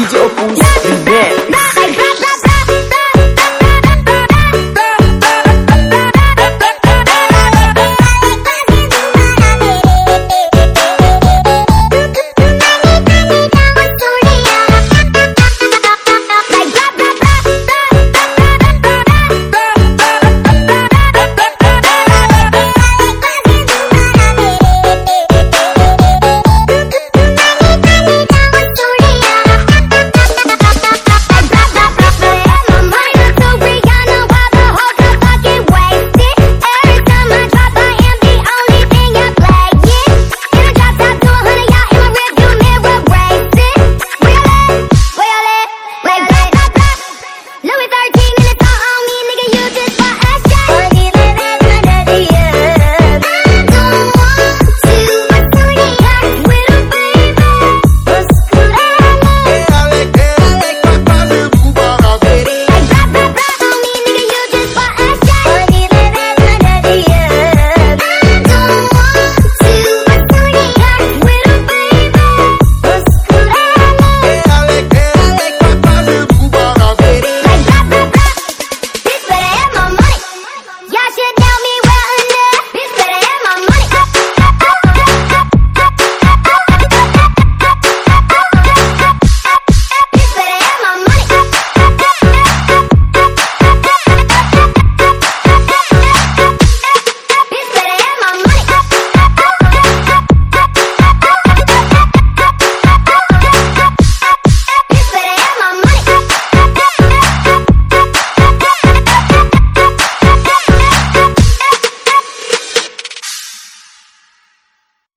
DJ Opus Remix